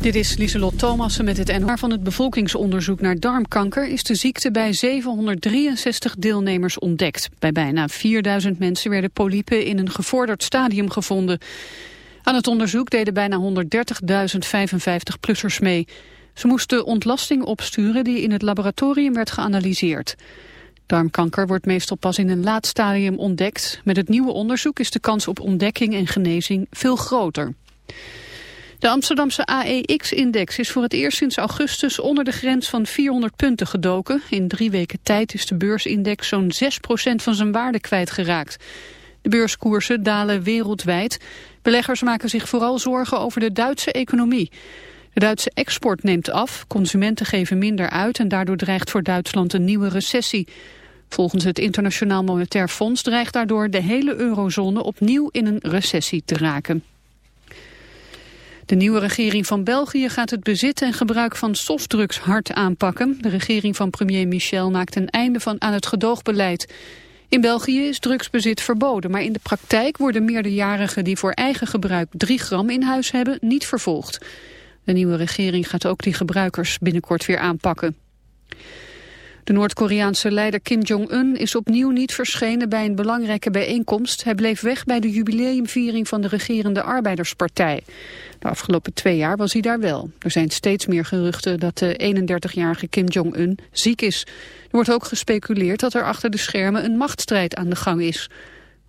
Dit is Lieselot Thomassen met het NR van het bevolkingsonderzoek naar darmkanker is de ziekte bij 763 deelnemers ontdekt. Bij bijna 4000 mensen werden polypen in een gevorderd stadium gevonden. Aan het onderzoek deden bijna 130.000 55-plussers mee. Ze moesten ontlasting opsturen die in het laboratorium werd geanalyseerd. Darmkanker wordt meestal pas in een laat stadium ontdekt. Met het nieuwe onderzoek is de kans op ontdekking en genezing veel groter. De Amsterdamse AEX-index is voor het eerst sinds augustus onder de grens van 400 punten gedoken. In drie weken tijd is de beursindex zo'n 6% van zijn waarde kwijtgeraakt. De beurskoersen dalen wereldwijd. Beleggers maken zich vooral zorgen over de Duitse economie. De Duitse export neemt af, consumenten geven minder uit... en daardoor dreigt voor Duitsland een nieuwe recessie. Volgens het Internationaal Monetair Fonds dreigt daardoor de hele eurozone opnieuw in een recessie te raken. De nieuwe regering van België gaat het bezit en gebruik van softdrugs hard aanpakken. De regering van premier Michel maakt een einde van aan het gedoogbeleid. In België is drugsbezit verboden, maar in de praktijk worden meerderjarigen die voor eigen gebruik 3 gram in huis hebben niet vervolgd. De nieuwe regering gaat ook die gebruikers binnenkort weer aanpakken. De Noord-Koreaanse leider Kim Jong-un is opnieuw niet verschenen bij een belangrijke bijeenkomst. Hij bleef weg bij de jubileumviering van de regerende Arbeiderspartij. De afgelopen twee jaar was hij daar wel. Er zijn steeds meer geruchten dat de 31-jarige Kim Jong-un ziek is. Er wordt ook gespeculeerd dat er achter de schermen een machtsstrijd aan de gang is.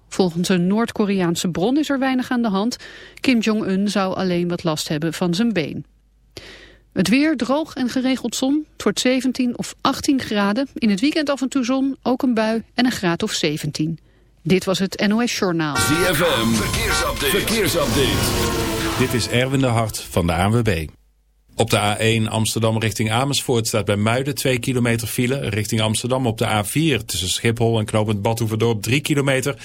Volgens een Noord-Koreaanse bron is er weinig aan de hand. Kim Jong-un zou alleen wat last hebben van zijn been. Het weer droog en geregeld zon. Het wordt 17 of 18 graden. In het weekend af en toe zon, ook een bui en een graad of 17. Dit was het NOS Journaal. ZFM, verkeersupdate. verkeersupdate. Dit is Erwin de Hart van de ANWB. Op de A1 Amsterdam richting Amersfoort staat bij Muiden 2 kilometer file. Richting Amsterdam op de A4 tussen Schiphol en knooppunt Badhoevedorp 3 kilometer.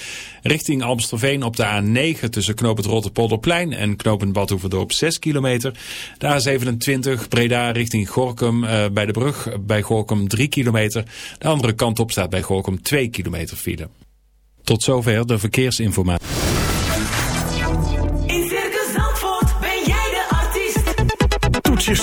Richting Amstelveen op de A9 tussen knooppunt Rotterpolderplein en knooppunt Badhoevedorp 6 kilometer. De A27 Breda richting Gorkum uh, bij de brug bij Gorkum 3 kilometer. De andere kant op staat bij Gorkum 2 kilometer file. Tot zover de verkeersinformatie.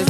It's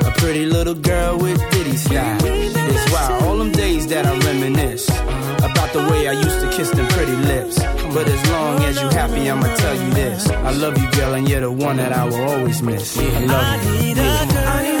Pretty little girl with ditty style. It's wild, all them days that I reminisce about the way I used to kiss them pretty lips. But as long as you happy, I'ma tell you this. I love you, girl, and you're the one that I will always miss. I love you. I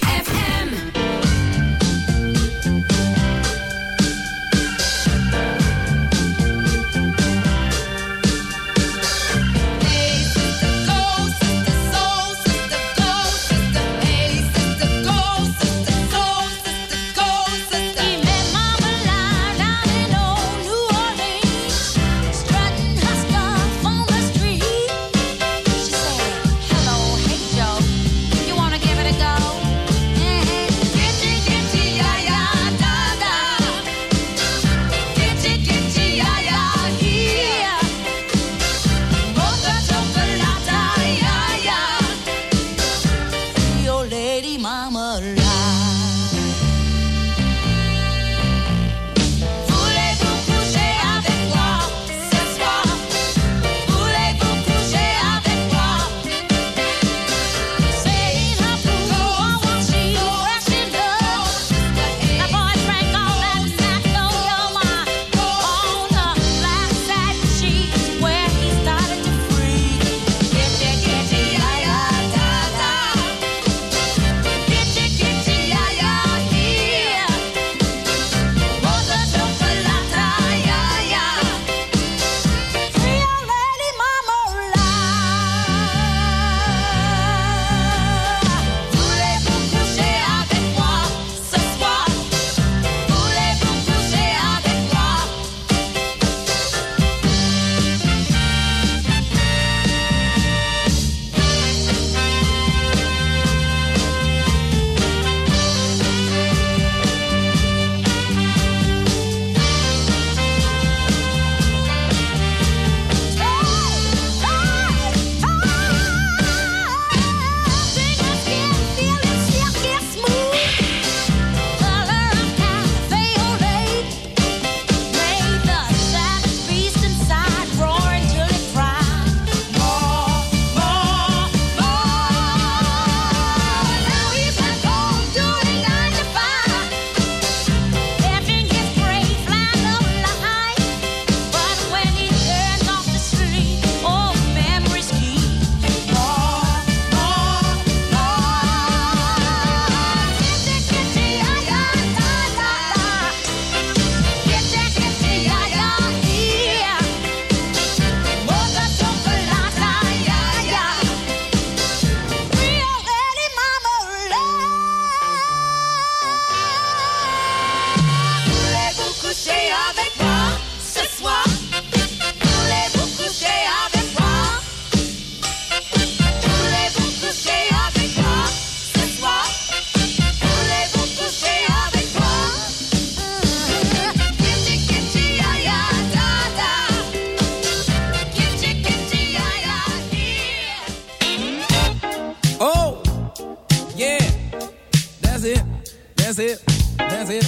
dance it, dance it.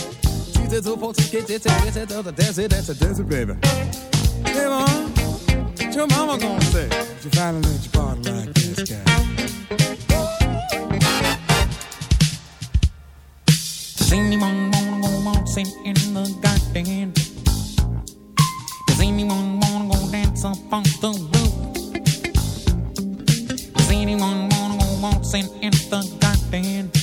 Cheese it, hope, get it, get it, dance it, dance it, dance it, baby. Hey, mom, what your mama gonna say? You finally let your body like this guy. Does anyone wanna go waltzing in the garden? Does anyone wanna go dance up on the roof? Does anyone wanna go waltzing in the garden?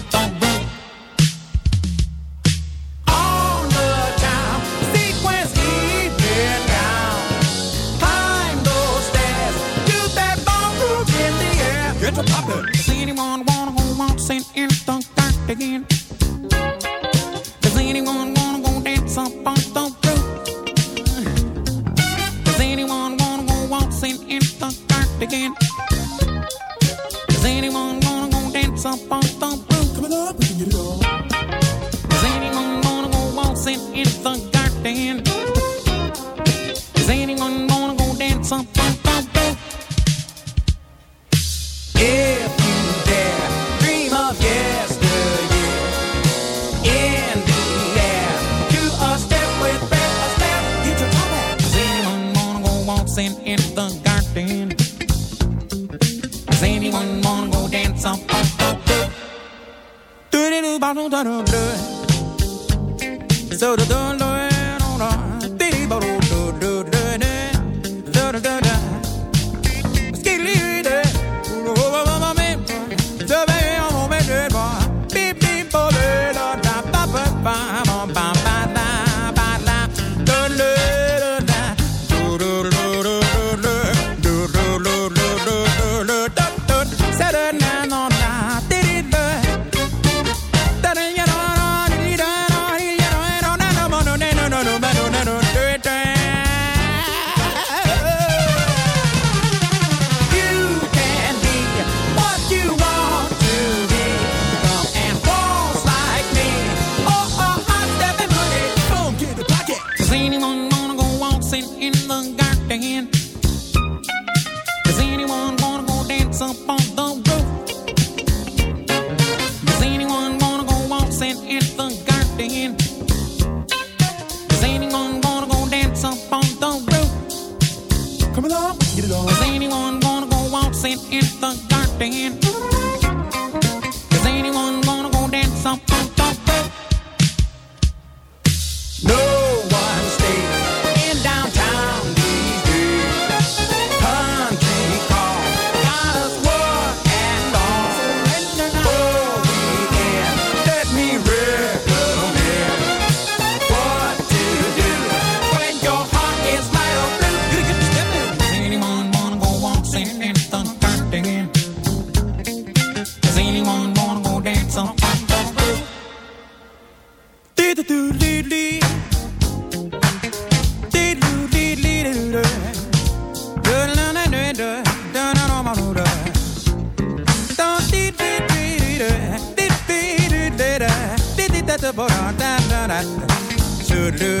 Does anyone wanna go dance up, Do do do do do do do. So do do do. do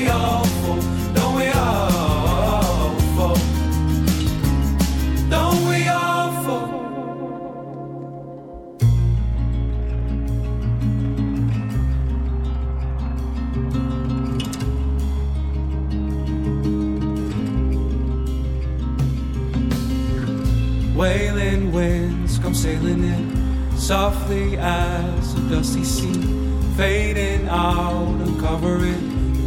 we all fall? Don't we all fall? Don't we all fall? Wailing winds come sailing in softly as a dusty sea, fading out and covering.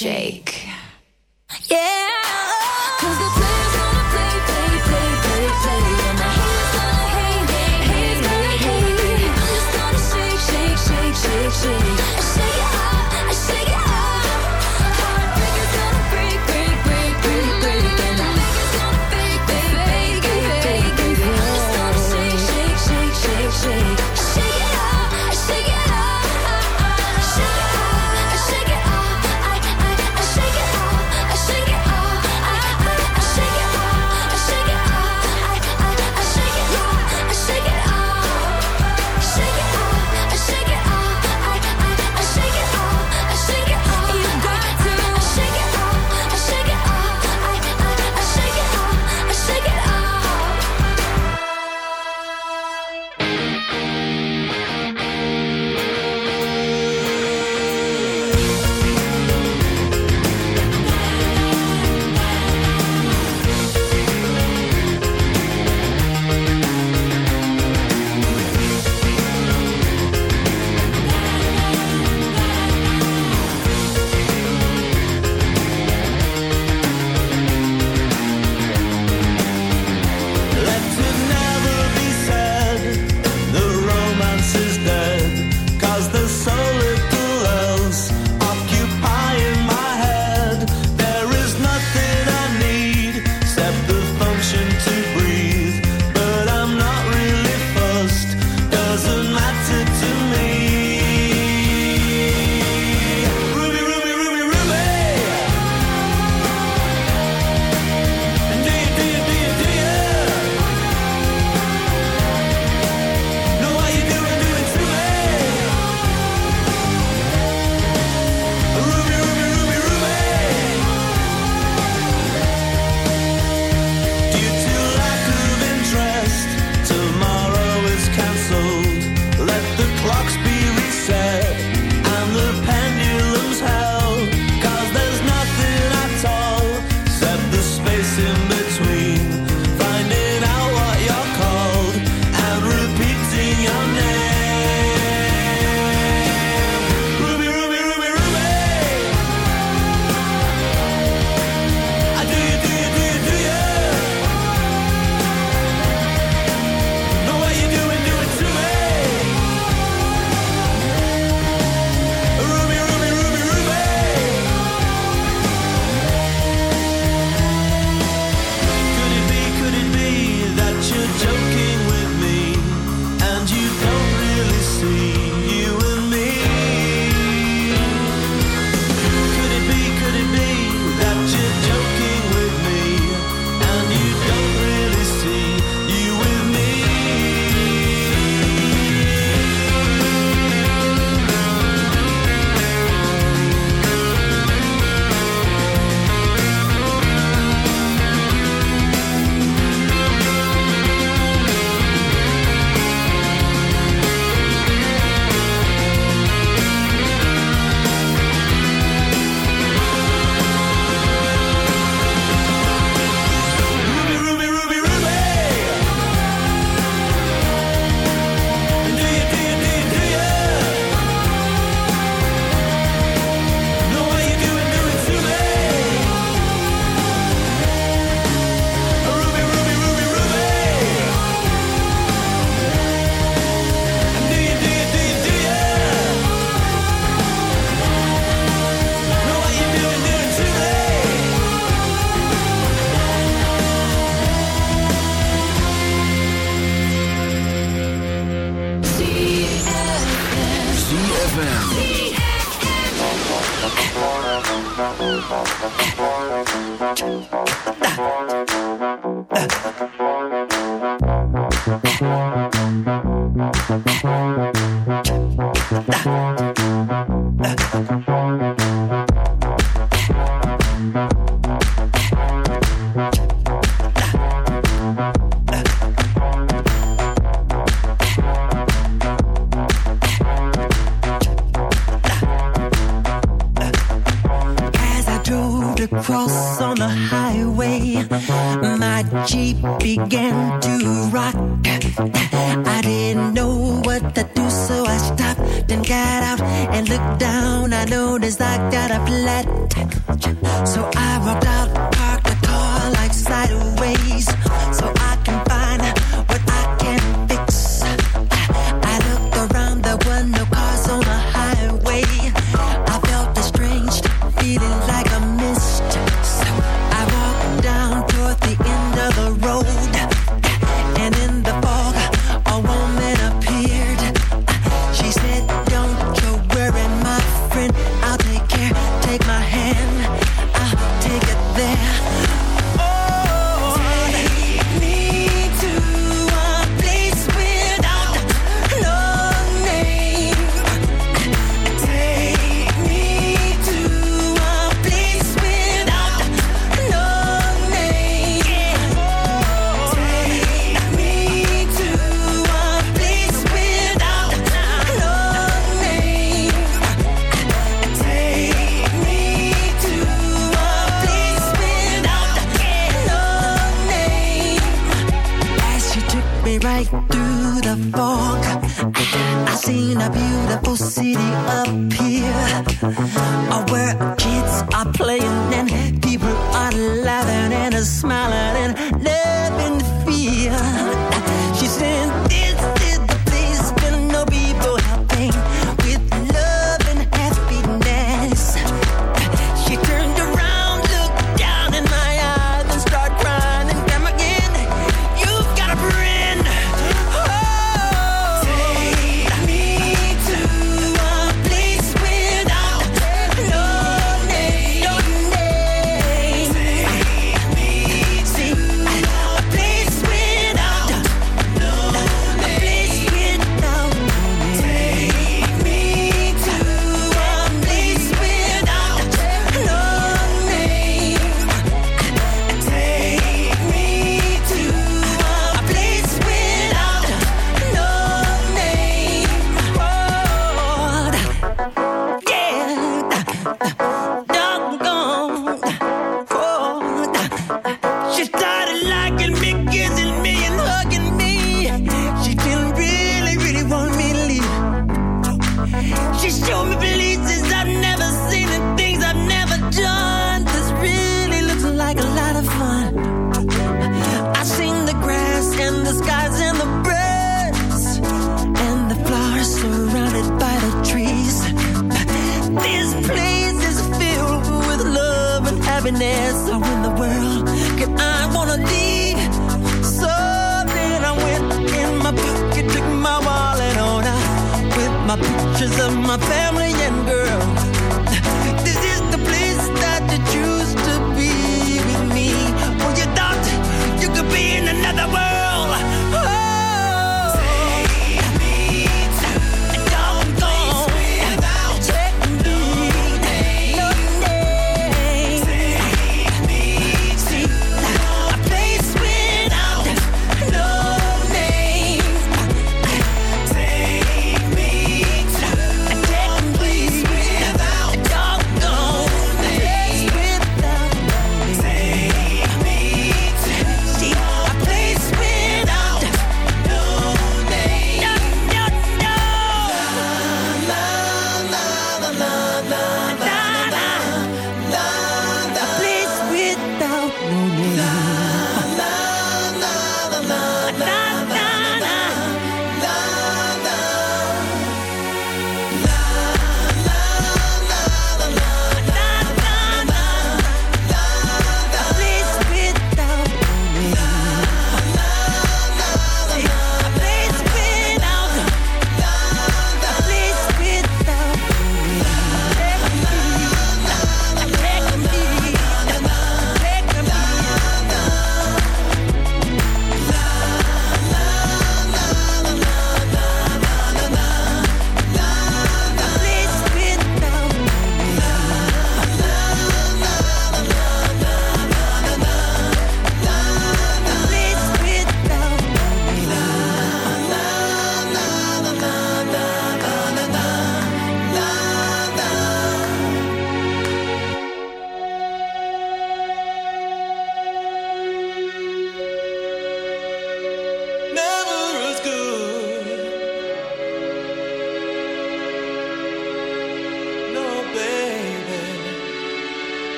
Shake. Yeah.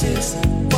faces.